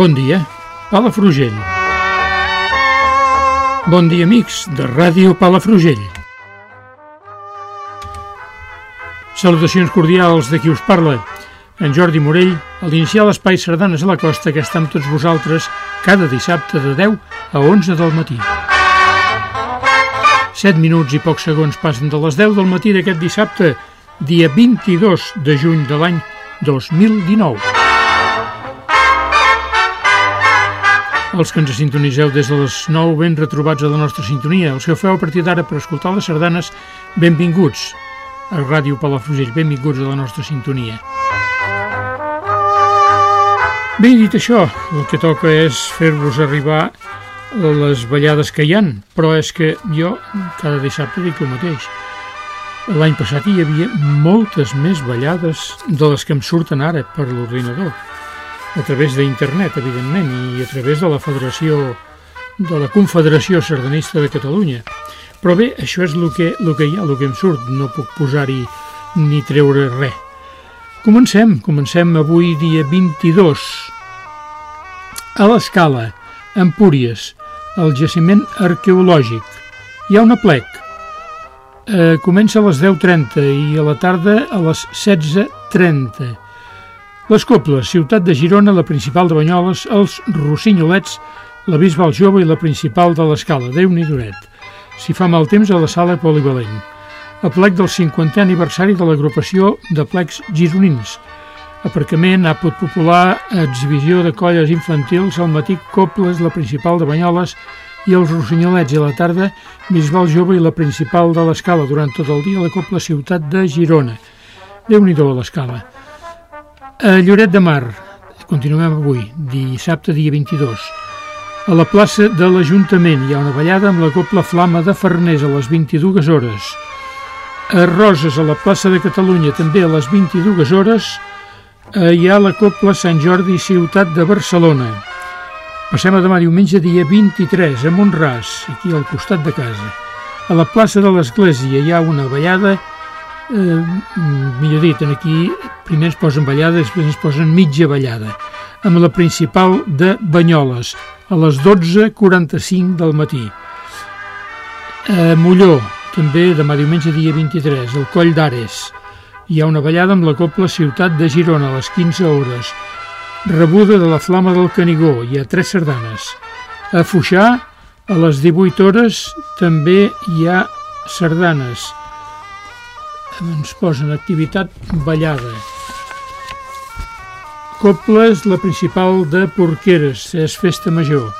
Bon dia, Palafrugell. Bon dia, amics de Ràdio Palafrugell. Salutacions cordials de qui us parla, en Jordi Morell, a l'iniciar l'Espai Sardanes a la Costa que està amb tots vosaltres cada dissabte de 10 a 11 del matí. 7 minuts i pocs segons passen de les 10 del matí d'aquest dissabte, dia 22 de juny de l'any 2019. Els que ens sintoniseu des de les 9 ben retrobats a la nostra sintonia, els que ho feu a partir d'ara per escoltar les sardanes, benvinguts a Ràdio Palafrugell, benvinguts a la nostra sintonia. Bé, dit això, el que toca és fer-vos arribar les ballades que hi han, però és que jo cada dissabte dic el mateix. L'any passat hi havia moltes més ballades de les que em surten ara per l'ordinador a través d'internet, evidentment, i a través de la Federació de la Confederació Sardanista de Catalunya. Però bé, això és el que, el que hi ha, el que em surt, no puc posar-hi ni treure res. Comencem, comencem avui dia 22. A l'escala, Empúries, el jaciment arqueològic. Hi ha una plec. Eh, comença a les 10.30 i a la tarda a les 16.30 les Cobles, ciutat de Girona, la principal de Banyoles, els Rossinyolets, la Bisbal Jove i la principal de l'Escala, déu nhi duret. Si fa mal temps a la sala polivalent. A plec del 50è aniversari de l'agrupació de plecs gironins. Aparcament, àpot popular, exhibició de colles infantils, al matí Cobles, la principal de Banyoles, i els Rossinyolets i a la tarda Bisbal Jove i la principal de l'Escala durant tot el dia a la Copla Ciutat de Girona. Déu-n'hi-do a l'Escala. A Lloret de Mar, continuem avui, dissabte dia 22. A la plaça de l'Ajuntament hi ha una ballada amb la Copla Flama de Farners a les 22 hores. A Roses, a la plaça de Catalunya, també a les 22 hores, hi ha la Copla Sant Jordi Ciutat de Barcelona. Passem a demà diumenge dia 23 a Montràs, aquí al costat de casa. A la plaça de l'Església hi ha una ballada eh, millor dit, aquí primer es posen ballada, després es posen mitja ballada, amb la principal de Banyoles, a les 12.45 del matí. A Molló, també demà diumenge dia 23, al Coll d'Ares. Hi ha una ballada amb la Copla Ciutat de Girona a les 15 hores. Rebuda de la Flama del Canigó, hi ha tres sardanes. A Fuixà, a les 18 hores, també hi ha sardanes ens posen activitat ballada. Coples, la principal de Porqueres, és festa major.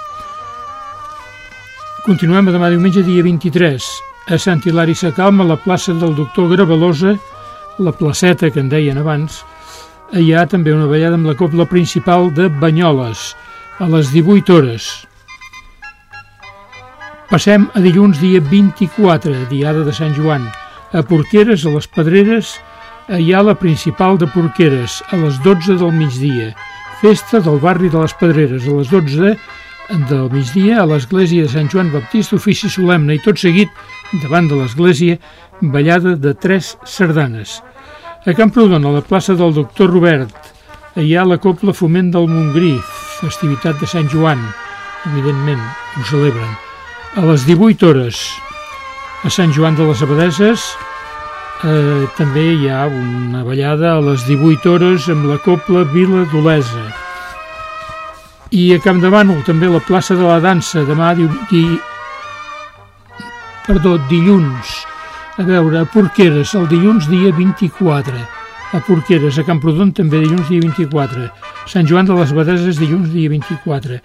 Continuem a demà diumenge, dia 23, a Sant Hilari Sacalm, a la plaça del doctor Gravalosa, la placeta que en deien abans, hi ha també una ballada amb la copla principal de Banyoles, a les 18 hores. Passem a dilluns, dia 24, diada de Sant Joan, a Porqueres, a les Pedreres, hi ha la principal de Porqueres, a les 12 del migdia. Festa del barri de les Pedreres, a les 12 del migdia, a l'església de Sant Joan Baptista, ofici solemne i tot seguit, davant de l'església, ballada de tres sardanes. A Camprodon, a la plaça del doctor Robert, hi ha la Copla Foment del Montgrí, festivitat de Sant Joan, evidentment, ho celebren. A les 18 hores, a Sant Joan de les Abadeses, eh, també hi ha una ballada a les 18 hores amb la Copla Vila d'Olesa. I a Camp de Bànol també la plaça de la dansa demà di, di, perdó, dilluns. A veure, a Porqueres, el dilluns dia 24. A Porqueres, a Camprodon també dilluns dia 24. Sant Joan de les Badeses dilluns dia 24.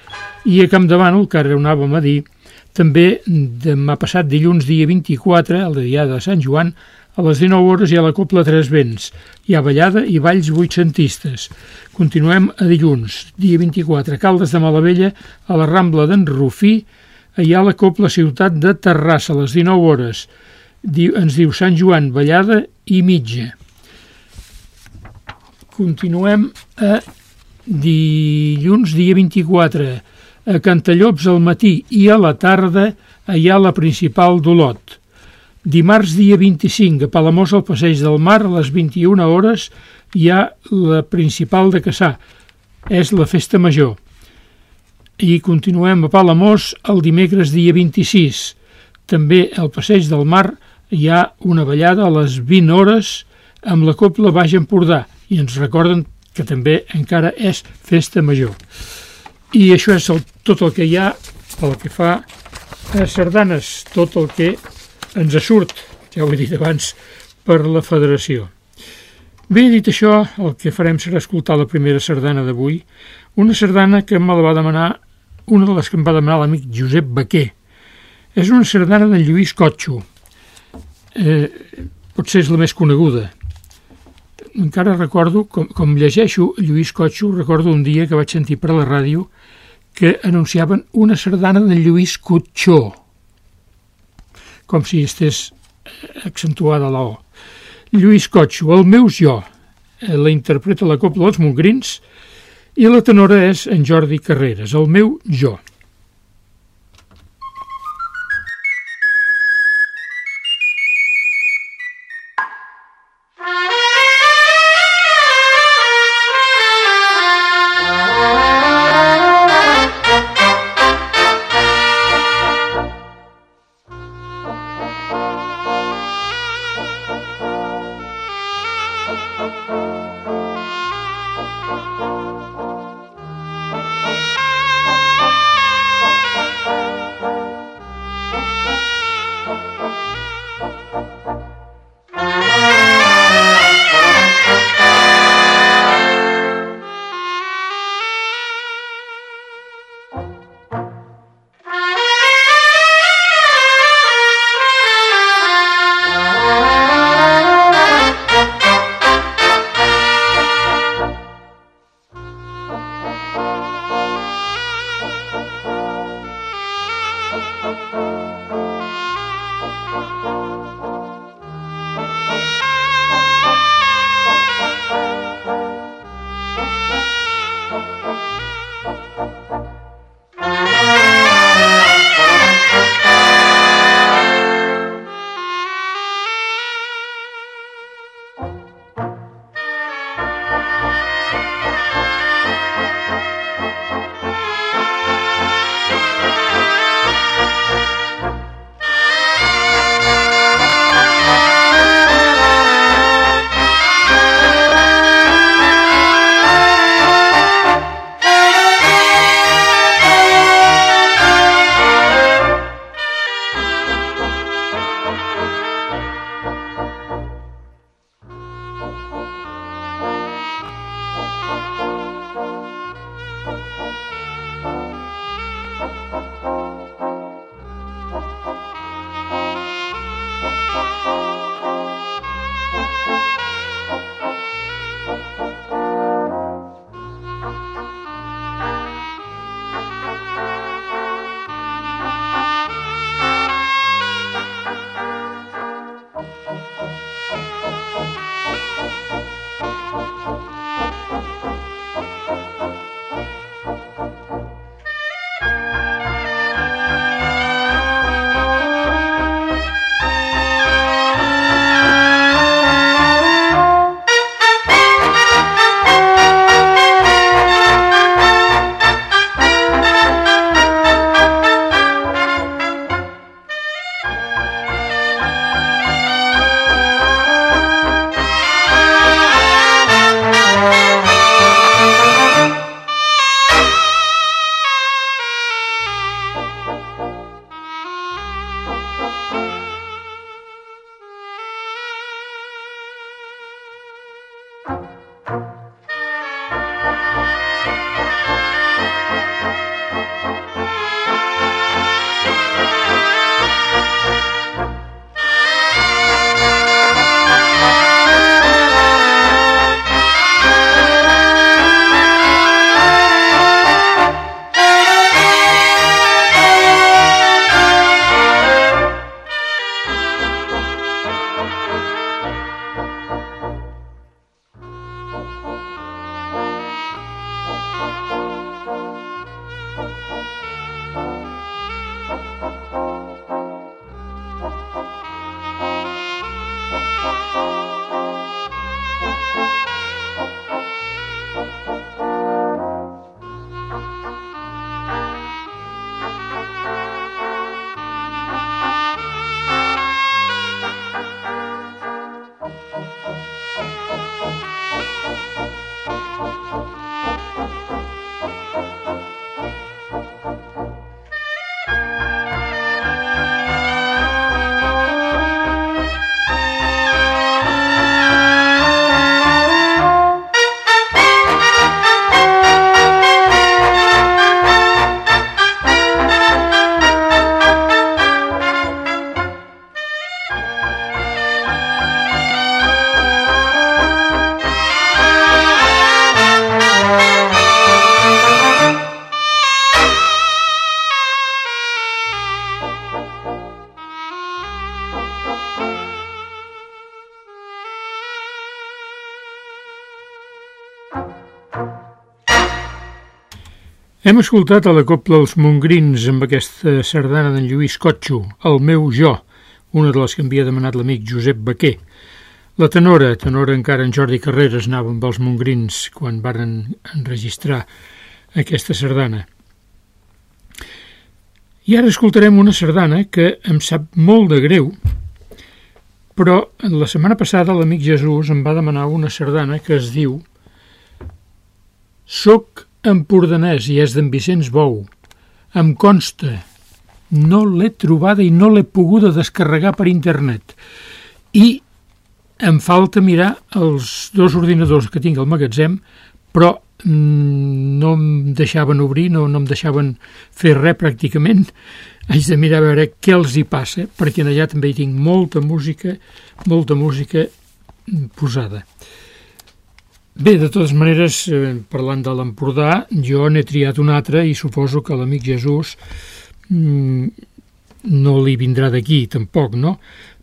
I a Camp de Bànol, que ara anàvem a dir, també demà passat dilluns dia 24, el dia de Sant Joan, a les 19 hores hi ha la Copla Tres Vents. Hi ha ballada i balls vuitcentistes. Continuem a dilluns, dia 24, Caldes de Malavella, a la Rambla d'en Rufí, hi ha la Copla Ciutat de Terrassa, a les 19 hores. Ens diu Sant Joan, ballada i mitja. Continuem a dilluns, dia 24, a Cantallops al matí i a la tarda hi ha la principal d'Olot. Dimarts, dia 25, a Palamós, al Passeig del Mar, a les 21 hores, hi ha la principal de Caçà. És la festa major. I continuem a Palamós el dimecres, dia 26. També al Passeig del Mar hi ha una ballada a les 20 hores amb la Copla Baix Empordà i ens recorden que també encara és festa major. I això és el, tot el que hi ha pel que fa a sardanes, tot el que ens surt, ja ho he dit abans, per la federació. Bé, dit això, el que farem serà escoltar la primera sardana d'avui, una sardana que me la va demanar, una de les que em va demanar l'amic Josep Baquer. És una sardana de Lluís Cotxo. Eh, potser és la més coneguda. Encara recordo, com, com llegeixo Lluís Cotxo, recordo un dia que vaig sentir per la ràdio que anunciaven una sardana de Lluís Cotxó com si estés accentuada la O. Lluís Cotxo, el meu jo, eh, la interpreta la Copla dels Mongrins, i la tenora és en Jordi Carreras, el meu jo. Hem escoltat a la Copla els Mongrins amb aquesta sardana d'en Lluís Cotxo, El meu jo, una de les que havia demanat l'amic Josep Baquer. La tenora, tenora encara en Jordi Carreras anava amb els Mongrins quan varen enregistrar aquesta sardana. I ara escoltarem una sardana que em sap molt de greu, però la setmana passada l'amic Jesús em va demanar una sardana que es diu Soc empordanès i és d'en Vicenç Bou. Em consta, no l'he trobada i no l'he poguda descarregar per internet. I em falta mirar els dos ordinadors que tinc al magatzem, però mm, no em deixaven obrir, no, no em deixaven fer res pràcticament. Haig de mirar a veure què els hi passa, perquè allà també hi tinc molta música, molta música posada. Bé, de totes maneres, eh, parlant de l'Empordà, jo n'he triat un altre i suposo que l'amic Jesús mm, no li vindrà d'aquí, tampoc, no?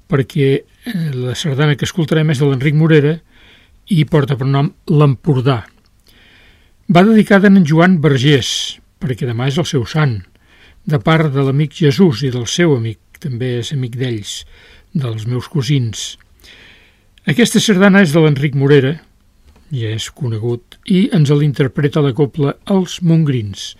Perquè eh, la sardana que escoltarem és de l'Enric Morera i porta per nom l'Empordà. Va dedicada a en Joan Vergés, perquè demà és el seu sant, de part de l'amic Jesús i del seu amic, també és amic d'ells, dels meus cosins. Aquesta sardana és de l'Enric Morera, ja és conegut, i ens l'interpreta la copla Els Mongrins.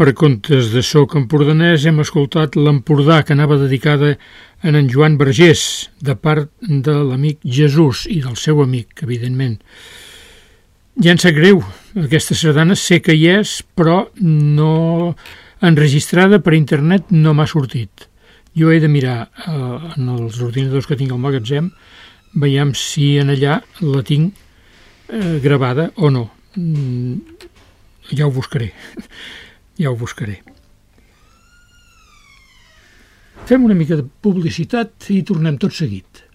Per comptes de Soc Empordanès hem escoltat l'Empordà que anava dedicada a en Joan Vergés, de part de l'amic Jesús i del seu amic, evidentment. Ja en sap greu, aquesta sardana sé que hi és, però no enregistrada per internet no m'ha sortit. Jo he de mirar eh, en els ordinadors que tinc al magatzem, veiem si en allà la tinc eh, gravada o no. Mm, ja ho buscaré, ja ho buscaré. Fem una mica de publicitat i tornem tot seguit.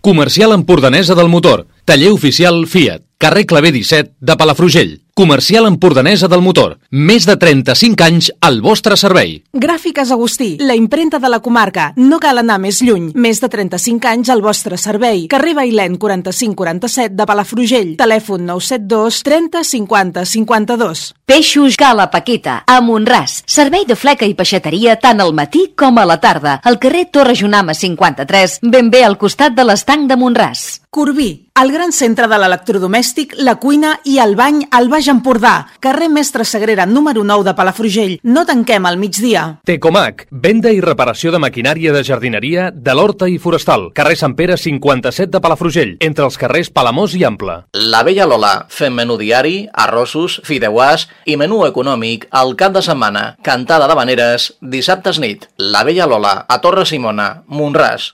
Comercial Empordanesa del Motor. Taller oficial Fiat. Carrer Clavé 17 de Palafrugell. Comercial Empordanesa del Motor. Més de 35 anys al vostre servei. Gràfiques Agustí, la imprenta de la comarca. No cal anar més lluny. Més de 35 anys al vostre servei. Carrer Bailèn 4547 de Palafrugell. Telèfon 972 30 50 52. Peixos Gala Paqueta, a Montràs. Servei de fleca i peixateria tant al matí com a la tarda. Al carrer Torre Junama 53, ben bé al costat de l'estanc de Montràs. Corbí, el gran centre de l'electrodomèstic, la cuina i el bany al Baix Empordà. Carrer Mestre Sagrera, número 9 de Palafrugell. No tanquem al migdia. Tecomac, venda i reparació de maquinària de jardineria de l'Horta i Forestal. Carrer Sant Pere 57 de Palafrugell, entre els carrers Palamós i Ample. La Vella Lola, fem menú diari, arrossos, fideuàs i menú econòmic al cap de setmana. Cantada de Vaneres, dissabtes nit. La Vella Lola, a Torre Simona, Montràs.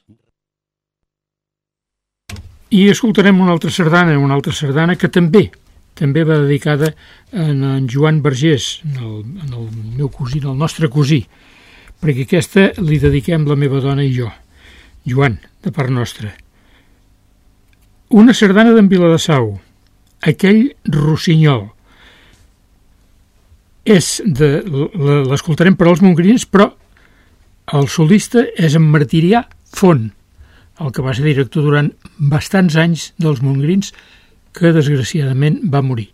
I escoltarem una altra sardana, una altra sardana que també també va dedicada a en Joan Vergés, en el, en el meu cosí, el nostre cosí, perquè aquesta li dediquem la meva dona i jo, Joan, de part nostra. Una sardana d'en Viladasau, aquell rossinyol. És de, l'escoltarem per als mongrins, però el solista és en Martirià Font, el que va ser director durant bastants anys dels mongrins, que desgraciadament va morir.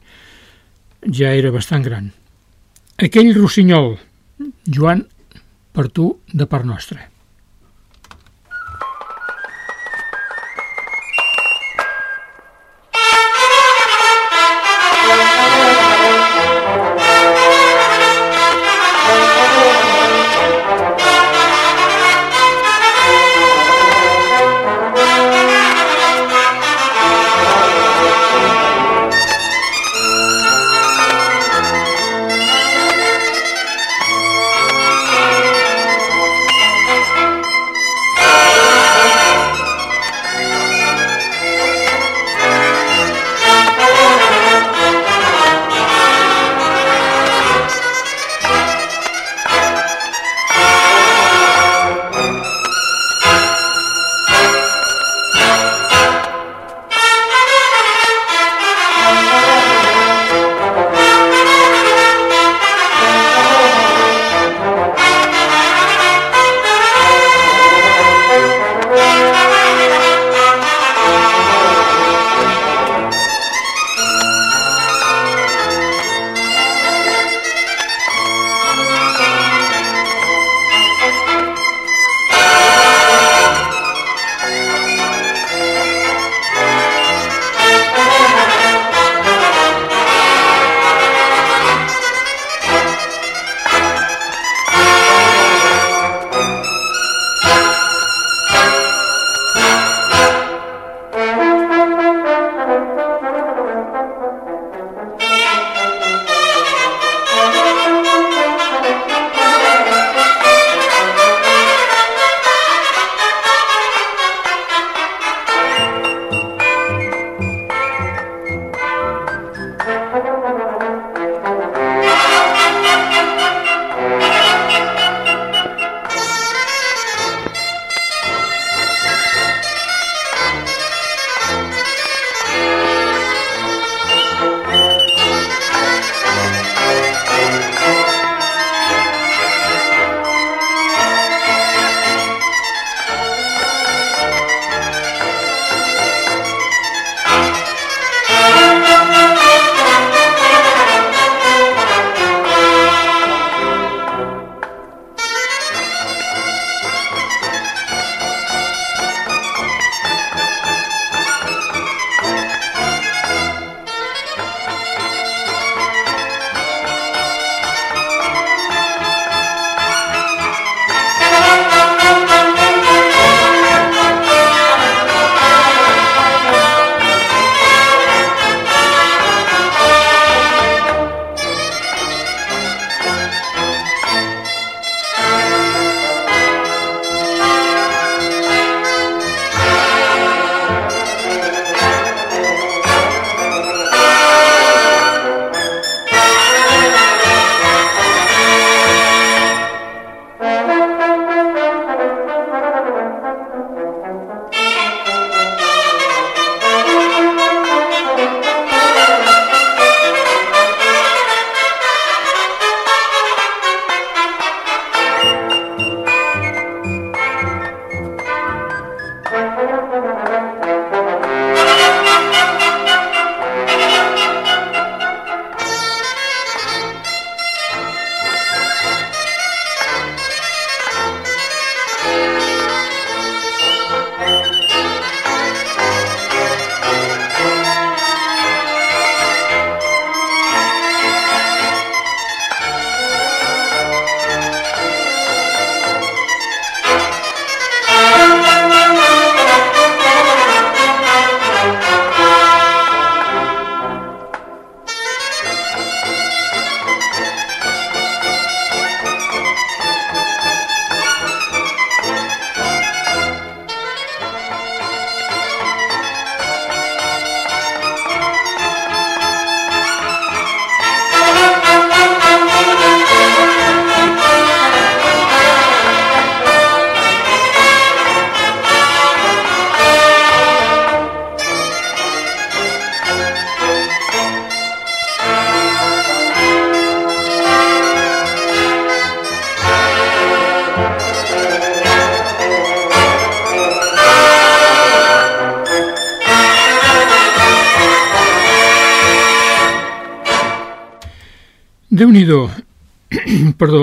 Ja era bastant gran. Aquell rossinyol, Joan, per tu, de part nostra.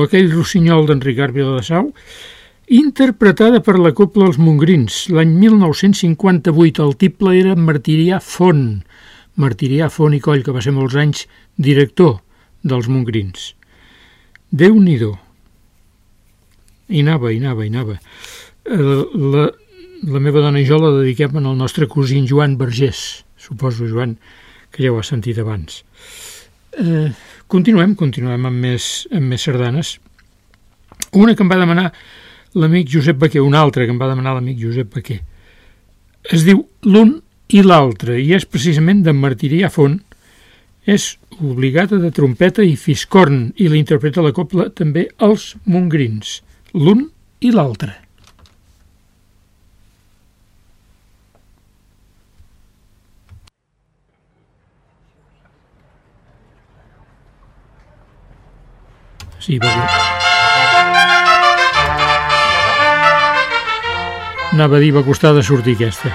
Aquell rossinyol d'Enric Gàrbila de Sau, interpretada per la Copla Els Mongrins. L'any 1958 el tiple era Martirià Font, Martirià Font i Coll, que va ser molts anys director dels Mongrins. Déu-n'hi-do. I anava, i anava, i anava. Eh, la, la meva dona i jo la dediquem al nostre cosín Joan Vergés. Suposo, Joan, que ja ho has sentit abans. Eh, continuem, continuem amb més, amb més sardanes. Una que em va demanar l'amic Josep Baquer, una altra que em va demanar l'amic Josep Baquer. Es diu L'un i l'altre, i és precisament d'en Martirià Font, és obligada de trompeta i fiscorn, i la interpreta la copla també els mongrins, l'un i l'altre. Sí, va bé. Anava a dir, va costar de sortir aquesta.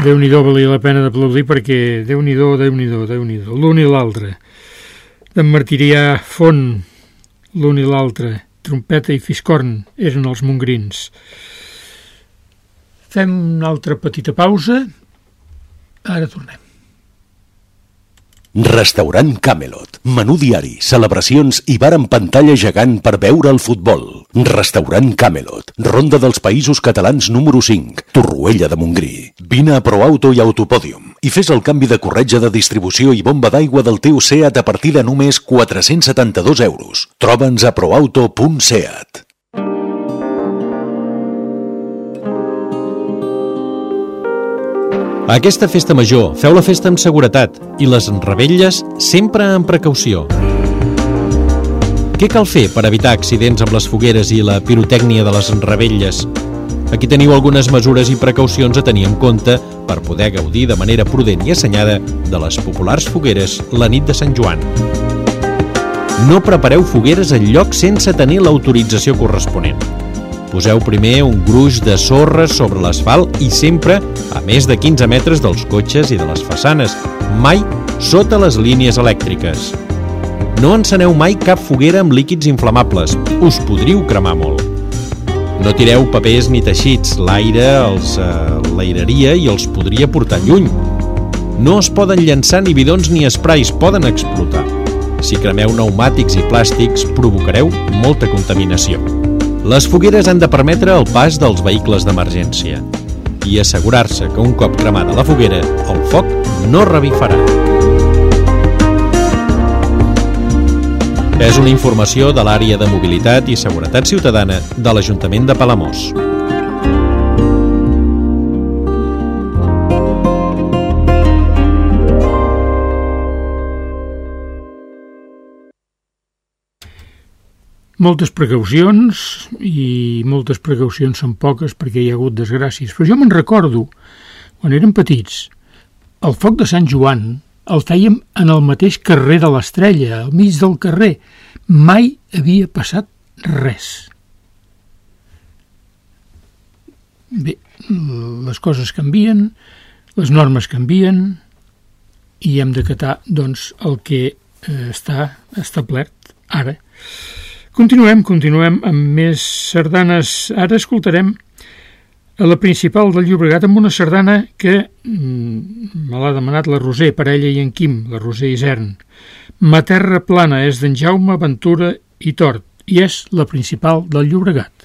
Déu-n'hi-do valia la pena d'aplaudir perquè Déu-n'hi-do, Déu-n'hi-do, Déu-n'hi-do, l'un i l'altre. D'en Martirià Font, l'un i l'altre, trompeta i fiscorn eren els mongrins. Fem una altra petita pausa, ara tornem. Restaurant Camelot. Menú diari, celebracions i bar amb pantalla gegant per veure el futbol. Restaurant Camelot. Ronda dels Països Catalans número 5. Torroella de Montgrí. Vine a ProAuto i Autopòdium i fes el canvi de corretja de distribució i bomba d'aigua del teu SEAT a partir de només 472 euros. Troba'ns a proauto.seat. Aquesta festa major, feu la festa amb seguretat i les revetlles sempre amb precaució. Què cal fer per evitar accidents amb les fogueres i la pirotècnia de les revetlles? Aquí teniu algunes mesures i precaucions a tenir en compte per poder gaudir de manera prudent i assenyada de les populars fogueres la nit de Sant Joan. No prepareu fogueres en lloc sense tenir l'autorització corresponent. Poseu primer un gruix de sorra sobre l'asfalt i sempre a més de 15 metres dels cotxes i de les façanes, mai sota les línies elèctriques. No enceneu mai cap foguera amb líquids inflamables, us podriu cremar molt. No tireu papers ni teixits, l'aire els eh, l'airaria i els podria portar lluny. No es poden llançar ni bidons ni esprais, poden explotar. Si cremeu pneumàtics i plàstics, provocareu molta contaminació. Les fogueres han de permetre el pas dels vehicles d'emergència i assegurar-se que un cop cremada la foguera, el foc no revifarà. És una informació de l'àrea de mobilitat i seguretat ciutadana de l'Ajuntament de Palamós. moltes precaucions i moltes precaucions són poques perquè hi ha hagut desgràcies. Però jo me'n recordo, quan érem petits, el foc de Sant Joan el fèiem en el mateix carrer de l'Estrella, al mig del carrer. Mai havia passat res. Bé, les coses canvien, les normes canvien i hem d'acatar doncs, el que eh, està establert ara. Continuem, continuem amb més sardanes. Ara escoltarem a la principal del Llobregat amb una sardana que mm, me l'ha demanat la Roser, per ella i en Quim, la Roser Isern. Ma terra plana és d'en Jaume, Ventura i Tort i és la principal del Llobregat.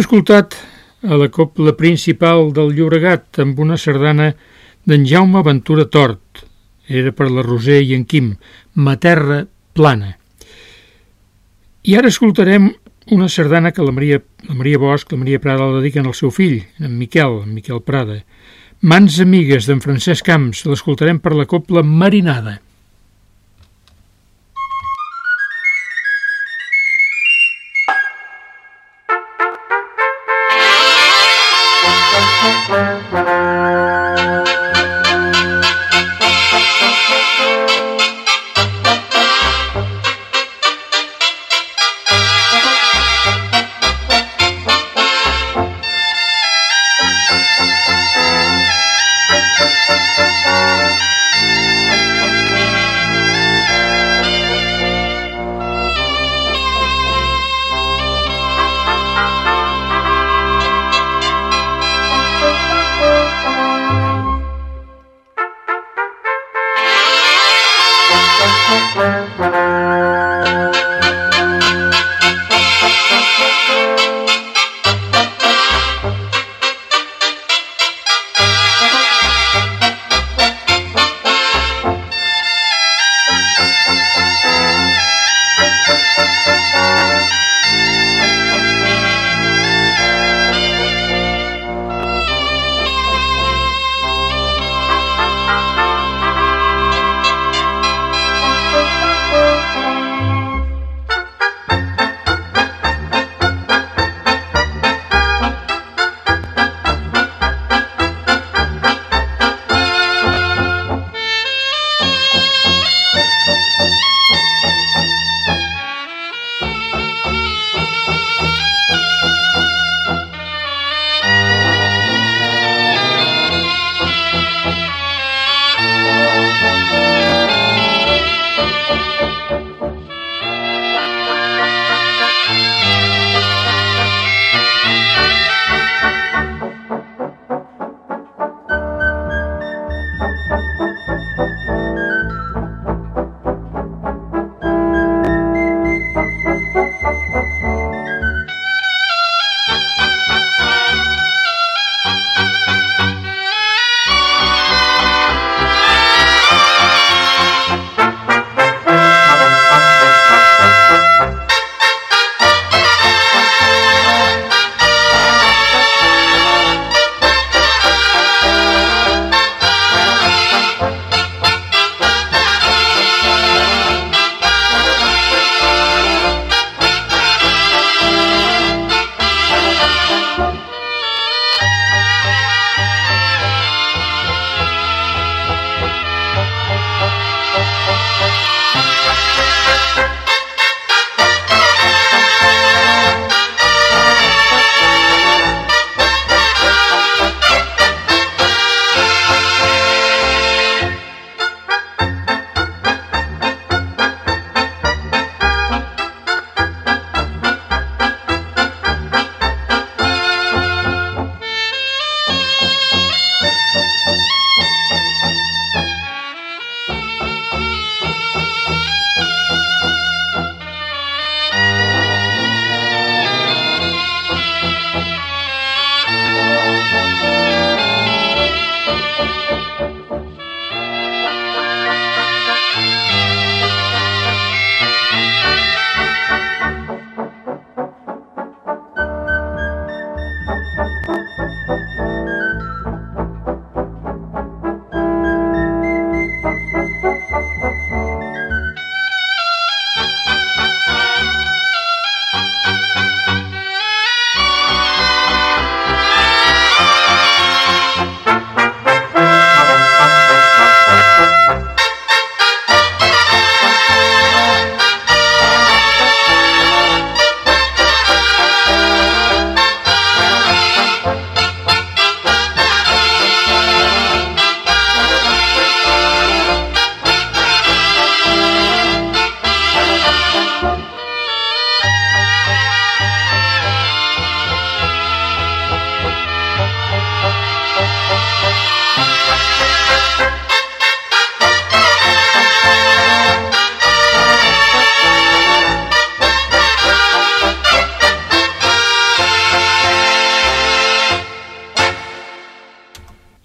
Escoltat a la copla principal del Llobregat amb una sardana d'en Jaume Ventura Tort. Era per la Roser i en Quim, Materra plana. I ara escoltarem una sardana que la Maria, la Maria Bosch, la Maria Prada la dediquen al seu fill, en Miquel, en Miquel Prada. Mans amigues d'en Francesc Camps, l'escoltarem per la copla Marinada.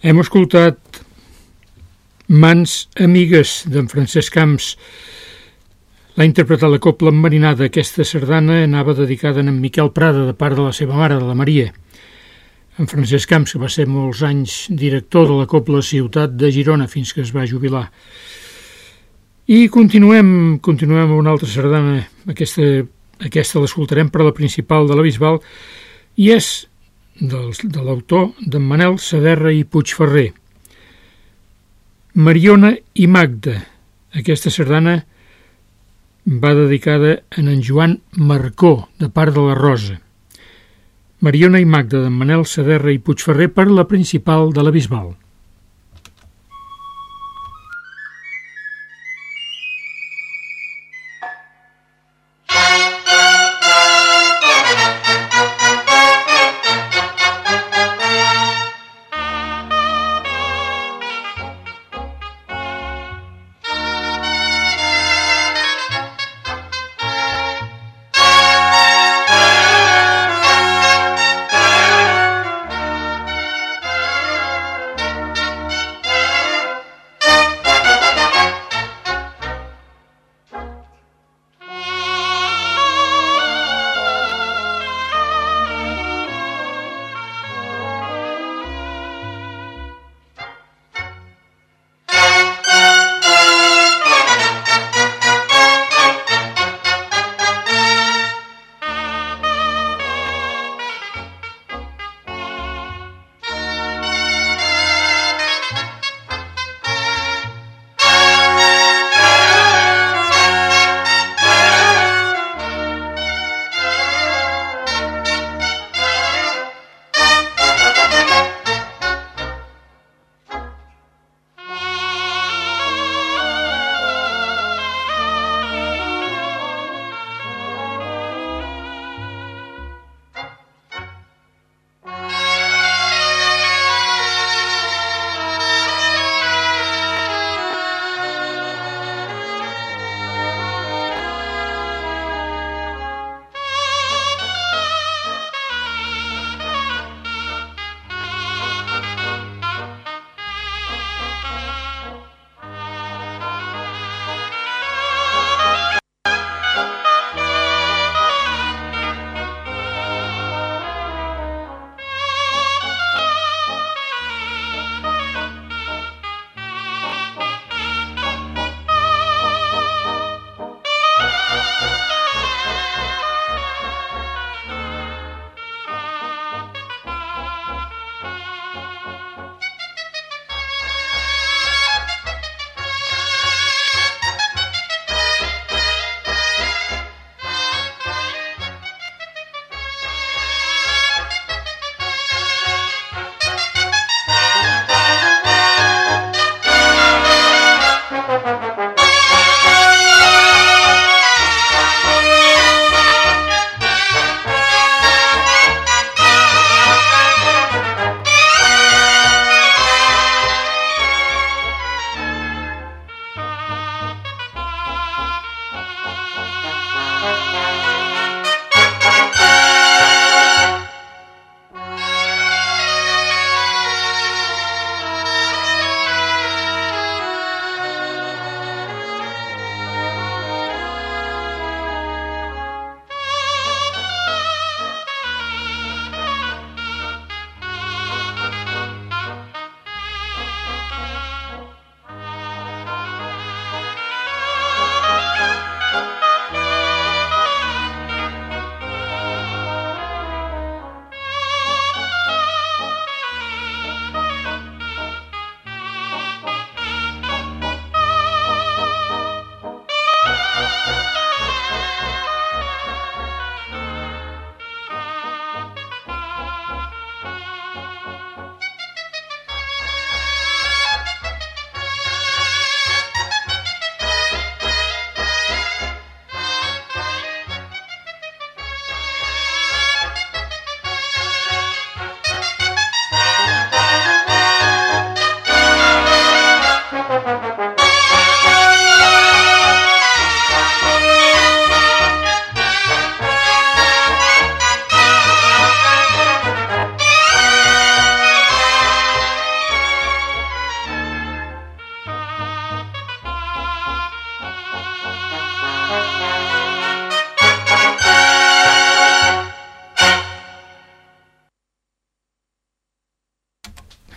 Hem escoltat Mans amigues d'en Francesc Camps. L'ha interpretat la Copla Marinada. Aquesta sardana anava dedicada a en Miquel Prada, de part de la seva mare, de la Maria. En Francesc Camps, que va ser molts anys director de la Copla Ciutat de Girona fins que es va jubilar. I continuem, continuem amb una altra sardana. Aquesta, aquesta l'escoltarem per la principal de la Bisbal i és del, de l'autor d'en Manel Saderra i Puigferrer. Mariona i Magda. Aquesta sardana va dedicada a en Joan Marcó, de part de la Rosa. Mariona i Magda d'en Manel Saderra i Puigferrer per la principal de la Bisbal.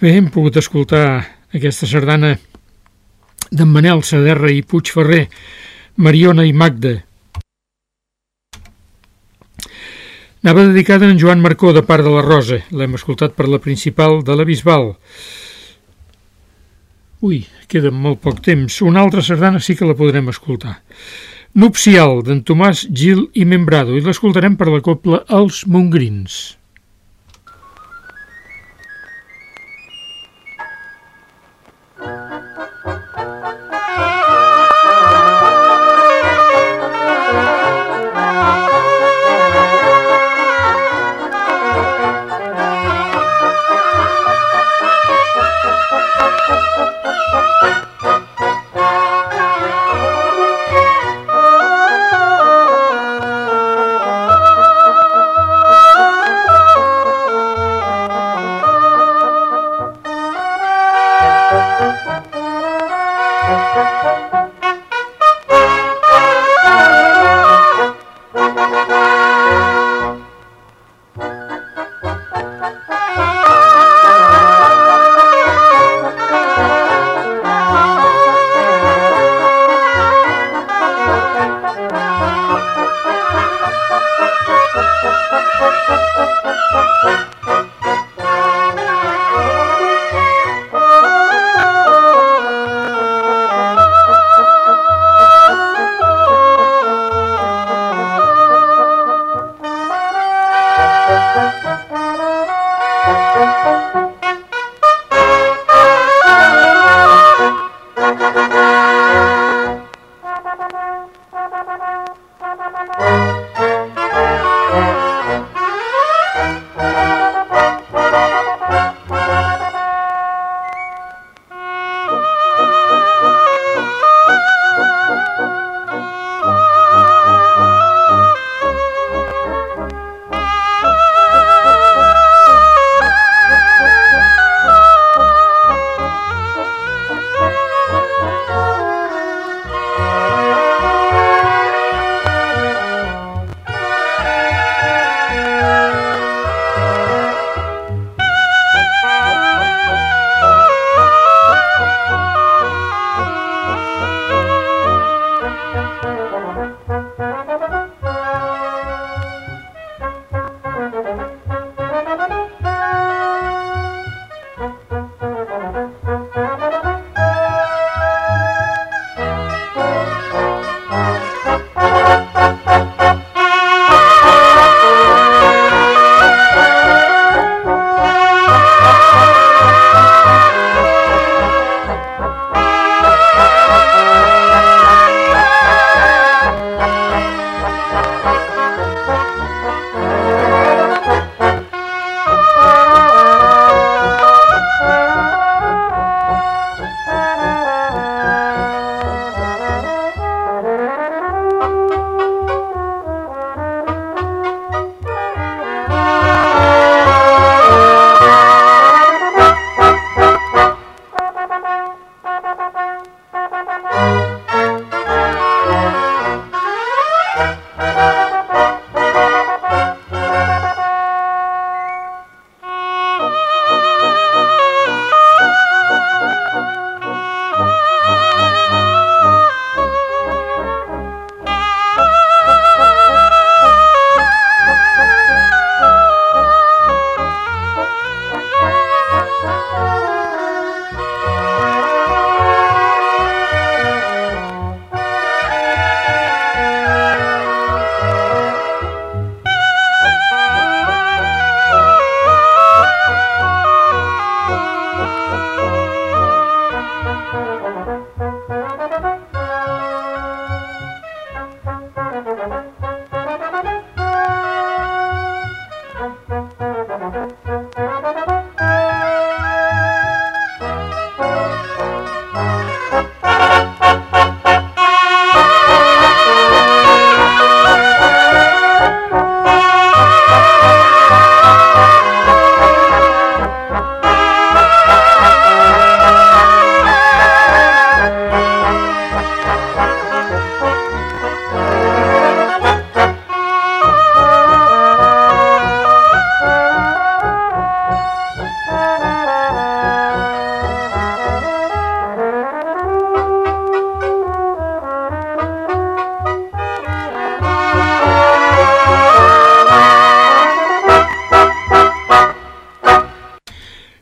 Bé, hem pogut escoltar aquesta sardana d'en Manel Saderra i Puigferrer, Mariona i Magda. Anava dedicada a en Joan Marcó de part de la Rosa. L'hem escoltat per la principal de la Bisbal. Ui, queda molt poc temps. Una altra sardana sí que la podrem escoltar. Nupcial, d'en Tomàs Gil i Membrado, i l'escoltarem per la copla Els Mongrins.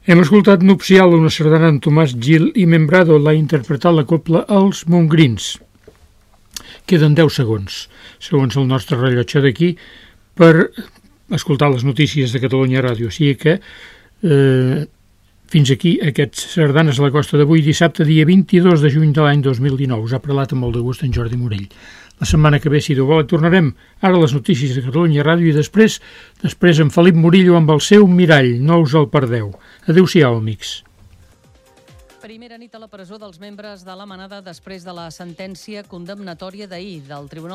Hem escoltat Nupcial, una sardana en Tomàs Gil i Membrado l'ha interpretat la copla Els Montgrins. Queden 10 segons, segons el nostre rellotge d'aquí, per escoltar les notícies de Catalunya Ràdio. O sigui que eh, fins aquí aquests sardanes a la costa d'avui, dissabte, dia 22 de juny de l'any 2019. Us ha parlat amb molt de gust en Jordi Morell. La setmana que ve, si Déu tornarem ara les notícies de Catalunya Ràdio i després, després en Felip Murillo amb el seu mirall. No us el perdeu. Adéu-siau, amics. Primera nit a la presó dels membres de la manada després de la sentència condemnatòria d'ahir del Tribunal